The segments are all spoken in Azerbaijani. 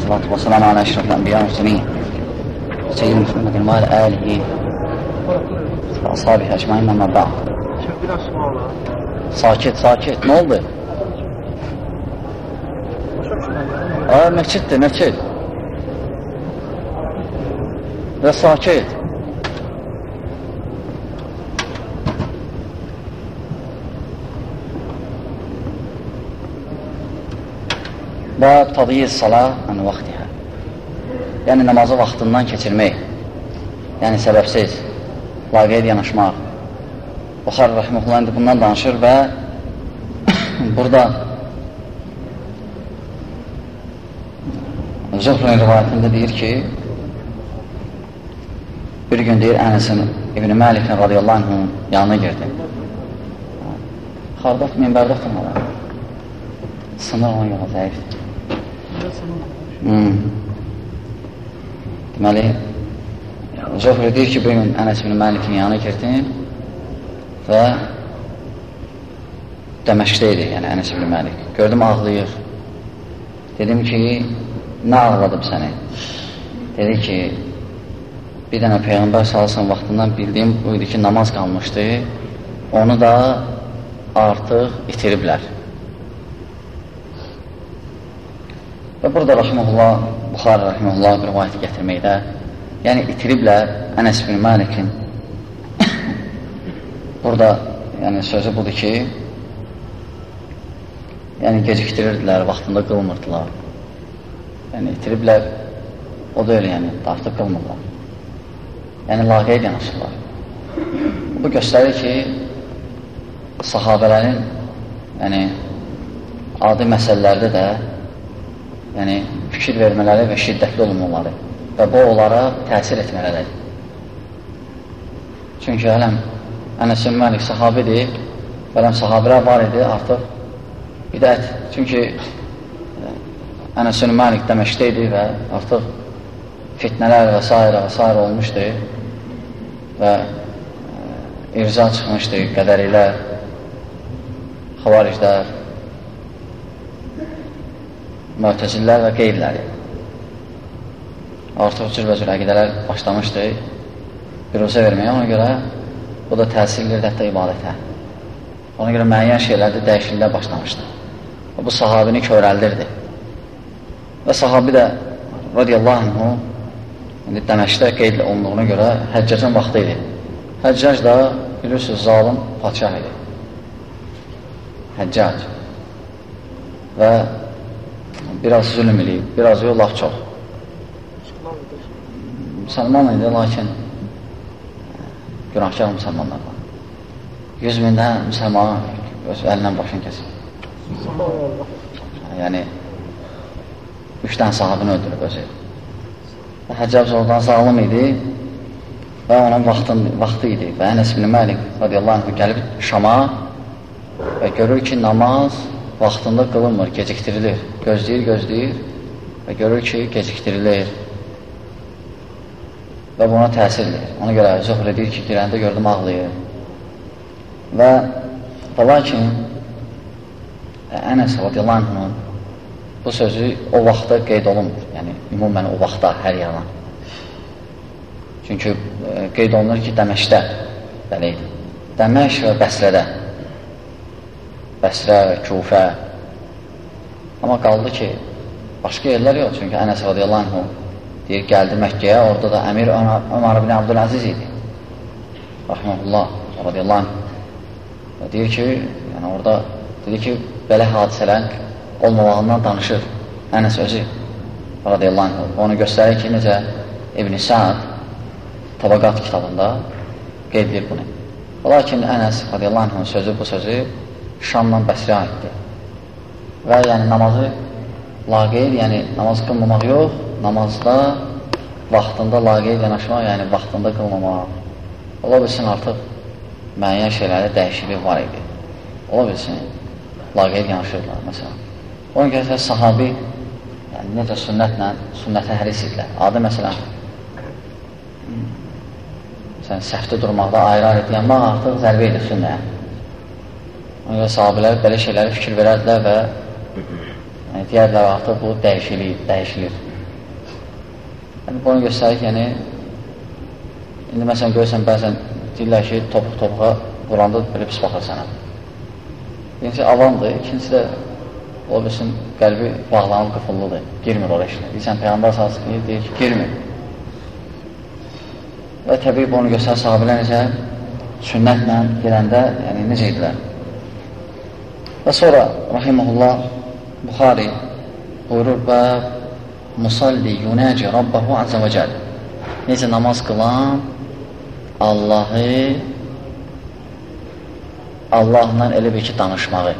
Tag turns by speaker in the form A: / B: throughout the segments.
A: والصلاة والسلام على أشرف الأنبياء والمرسلين سيدنا محمد وعلى آله وأصحابه أجمعين أما بعد
B: Şimdi biraz sonra
A: Sakit, sakit. Ne oldu? Aa, məsciddir, məscid. Və sakit. Bab tadiyiz sala ən vaxtihə. Yəni, namazı vaxtından keçirmək. Yəni, səbəbsiz, laqeyd yanaşmaq. Buxar Rəhməhullah indi bundan danışır və burada Zöhrün rivayətində deyir ki, bir gün deyir Ənəsin İbn-i Məlikin radiyallahu anhın yanına girdi. Xardaf minbərdə oturmalar. Sınır ona yola zəifdir. Hmm. Deməli, Zöhrü deyir ki, bir gün Ənəs ibn Məlikin yanına girdim və Dəməşqdə idi, yəni Ənəs ibn Məlik. Gördüm, ağlayır. Dedim ki, nə ağladım səni? Dedi ki, bir dənə Peyğəmbər salsın vaxtından bildiyim bu idi ki, namaz qalmışdı. Onu da artıq itiriblər. Və burada Rəhməlullah, Buxarə Rəhməlullah bir rivayəti gətirməkdə, yəni itiriblər Ənəs ibn Məlikin burada yəni sözü budur ki, yəni gecikdirirdilər, vaxtında qılmırdılar. Yəni itiriblər, o da öyle yəni, artıq qılmırlar. Yəni laqeyd yanaşırlar. Bu göstərir ki, sahabələrin yəni adi məsələlərdə də yəni fikir vermələri və şiddətli olmaları və bu onlara təsir etmələri. Çünki hələm Ənəsin Məlik sahabidir, hələm sahabilər var idi artıq bidət. Çünki Ənəsin Məlik Dəməşqdə idi və artıq fitnələr və s. və s. olmuşdu və irza çıxmışdı qədərilər, xavariclər, müətəzillər və qeybləri. Artıq cür və cür əqidələr başlamışdı biruzə verməyə, ona görə bu da təsir edir hətta ibadətə. Ona görə müəyyən şeylərdə dəyişikliklər başlamışdı. Bu sahabini körəldirdi. Və sahabi də radiyallahu anhu indi Dəməşqdə qeyd olunduğuna görə həccəcin vaxtı idi. Həccac da bilirsiniz, zalim patşah idi. Həccac. Və biraz zülüm eləyib, biraz yox, laf çox. Müsəlman idi, lakin günahkar müsəlmanlardan. 100 mindən müsəlman öz əlindən başını kəsir. Yəni, üç dənə sahabini öldürüb özü. Həccəb oradan sağlam idi və onun vaxtın, vaxtı idi. Və Ənəs ibn Məlik radiyallahu anh gəlib Şama və görür ki, namaz vaxtında qılınmır, geciktirilir. Gözləyir, gözləyir və görür ki, gecikdirilir və buna təsirdir. Ona görə zöhr edir ki, girəndə gördüm ağlayır. Və və lakin Ənəs radiyallahu bu sözü o vaxtda qeyd olunmur. Yəni, ümumən o vaxtda hər yalan. Çünki e, qeyd olunur ki, Dəməşdə idi. Dəməş və Bəsrədə. Bəsrə, Kufə. Amma qaldı ki, başqa yerlər yox. Çünki Ənəs radiyallahu anhın deyir, gəldi Məkkəyə, orada da əmir Ömər ibn Abdüləziz idi. Rahmanullah, radiyallahu anh. Deyir ki, yəni orada dedi ki, belə hadisələr olmamağından danışır. Ənəs özü, radiyallahu anh. Onu göstərir ki, necə İbn-i Sa'd Tabaqat kitabında qeyd edir bunu. Lakin Ənəs, radiyallahu anh, sözü, bu sözü Şamdan Bəsrə aiddir. Və yəni namazı laqeyl, yəni namaz qılmamaq yox, namazda vaxtında laqeyd yanaşmaq, yəni vaxtında qılmamaq. Ola bilsin artıq müəyyən şeylərdə dəyişiklik var idi. Ola bilsin, laqeyd yanaşırlar, məsələn. Ona görə sahabi yəni, necə sünnətlə, sünnətə həris idilər. Adı məsələn, məsələn, səhvdə durmaqda ayrı-ayrı deyənmək artıq zərbə edir sünnəyə. Ona görə sahabilər belə şeyləri fikir verərdilər və yəni, deyərdilər artıq bu dəyişilir, dəyişilir. Yəni, bunu göstərir ki, yəni, indi məsələn, görürsən, bəzən deyirlər ki, topuq-topuğa vuranda belə pis baxır sənə. Birincisi, avamdır, ikincisi də o bilsin, qəlbi bağlanıb, qıfıllıdır, girmir oraya işinə. Deyirsən, Peyğəmbər sahası deyir, deyir ki, girmir. Və təbii bunu göstər sahabilər necə sünnətlə girəndə, yəni necə idilər. Və sonra, rahiməhullah, Buxari buyurur və musalli yunəci Rabbahu azə və cəl. Necə namaz qılan Allahı Allahla elə bir ki, danışmağı,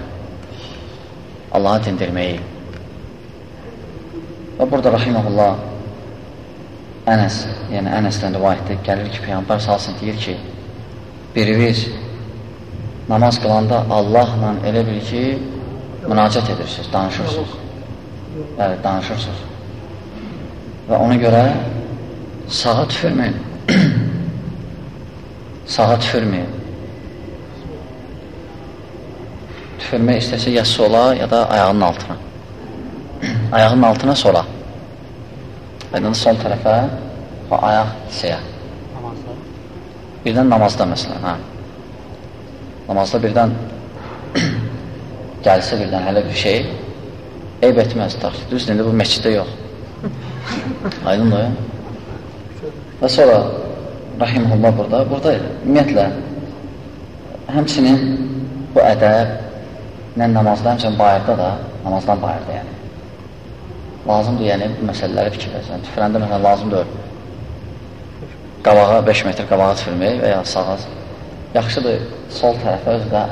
A: Allahı dindirməyi. Və burada Rahiməhullah Ənəs, yəni Ənəsdən rivayətdə gəlir ki, Peyyambər salsın deyir ki, biriniz namaz qılanda Allahla elə bir ki, münacət edirsiniz, danışırsınız. Bəli, danışırsınız. Və ona görə sağa tüfürməyin. sağa tüfürməyin. tüfürmək istəsə ya sola, ya da ayağının altına. ayağının altına sola. Aydın sol tərəfə və ayaq hissəyə. Birdən namazda məsələn, hə. Namazda birdən gəlsə birdən hələ bir şey eyb etməz, taxsil. Düz indi bu məsciddə yox. Aydındır. Və sonra Rahimullah burada, burada ümumiyyətlə həmçinin bu ədəb nə namazda, həmçinin bayırda da, namazdan bayırda yəni. Lazımdır, yəni bu məsələləri fikirləsən. Tüfürəndə məsələn lazımdır qabağa 5 metr qabağa tüfürmək və ya sağa. Yaxşıdır sol tərəfə özdə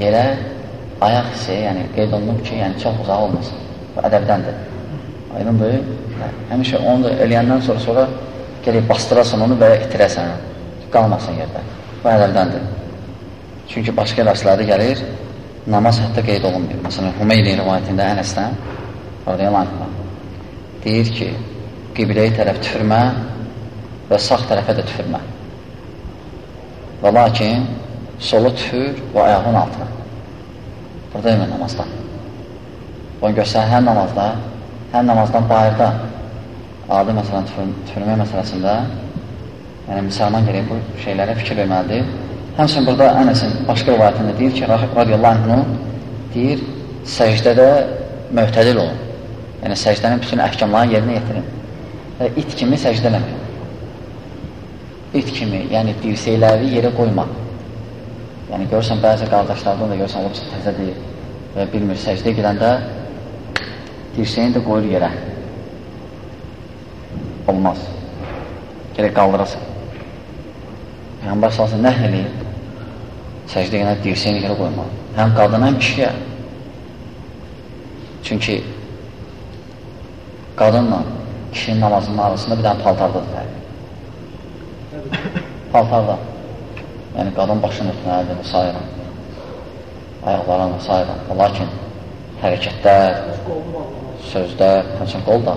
A: yerə ayaq hissi, yəni qeyd olunub ki, yəni çox uzaq olmasın. Bu ədəbdəndir. Aydındır? Hə, həmişə onu da eləyəndən sonra sonra gerək bastırasan onu ya itirəsən. Qalmasın yerdə. Bu ədəbdəndir. Çünki başqa dərslərdə gəlir, namaz hətta qeyd olunmuyor. Məsələn, Hümeyli rivayətində Ənəsdən radiyallahu deyir ki, qibləyə tərəf tüfürmə və sağ tərəfə də tüfürmə. Və lakin solu tüfür və ayağın altına. Burada demə namazda. Bunu göstər, hər namazda, hər namazdan bayırda adi məsələn tüfürmə məsələsində yəni müsəlman gerək bu şeylərə fikir verməlidir Həmçinin burada Ənəsin başqa rivayətində deyir ki, radiyallahu anhu deyir, səcdədə möhtədil olun. Yəni, səcdənin bütün əhkamlarını yerinə yetirin. Və it kimi səcdə eləməyin. İt kimi, yəni dirsəkləri yerə qoyma. Yəni, görürsən, bəzi qardaşlardan da görürsən, o təzə deyir və bilmir, səcdə gedəndə dirsəyini də qoyur yerə. Olmaz. Gerək qaldırasın. Peyğəmbər salsın nəh eləyib, səcdə yenə dirsəyini yerə qoymaq. Həm qadın, həm kişiyə. Çünki qadınla kişinin namazının arasında bir dənə paltardadır fərq. Paltarda. Yəni, qadın başını etməlidir və s. Ayaqlarına və s. Lakin hərəkətlər, sözlər, həmçin qol da.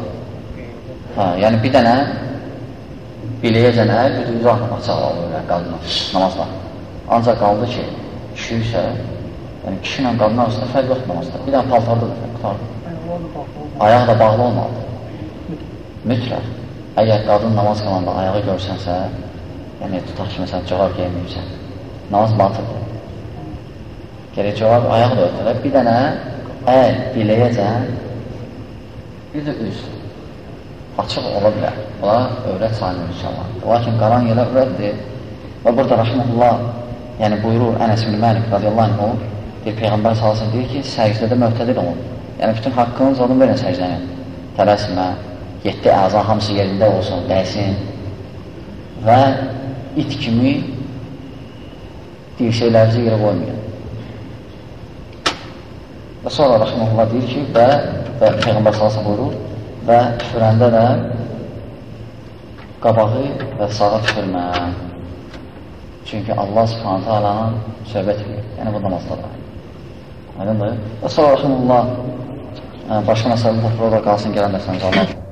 A: Hə, yəni, bir dənə biləyəcən əl, bir də üzü axmaq çağırılır yəni, qadına namazla. Ancaq qaldı ki, kişi isə, yəni kişi ilə qadın arasında fərq yoxdur namazda. Bir dənə fərq tutardı. Ayaq da bağlı olmalıdır. Mütləq. Əgər qadın namaz qalanda ayağı görsənsə, yəni tutaq ki, məsələn, cavab geyməyibsən, namaz batırdır. Gerək cavab ayaq da ötürər. Bir dənə əl biləyəcən, bir də üz açıq ola bilər. Ola övrət sayılır inşallah. Lakin qaran yerə övrətdir. Və burada rəhməlullah yəni buyurur Ənəs bin Məlik radiyallahu anh bir Peyğəmbər salsın deyir ki, səcdədə möhtədir olun. Yəni bütün haqqınız olun verin səcdəni. Tələsmə, yeddi əza hamısı yerində olsun, dəysin və it kimi dirşəklərinizi yerə qoymayın. Və sonra Rəxməlullah deyir ki, və, və Peyğəmbər salsın buyurur və tüfürəndə də qabağı və sağa tüfürmə. Çünki Allah subhanətə alanın söhbət edir. Yəni, bu namazda da. Aydındır. Və sonra rəximullah, başqa məsələdə da qalsın gələn dərsəmiz Allah.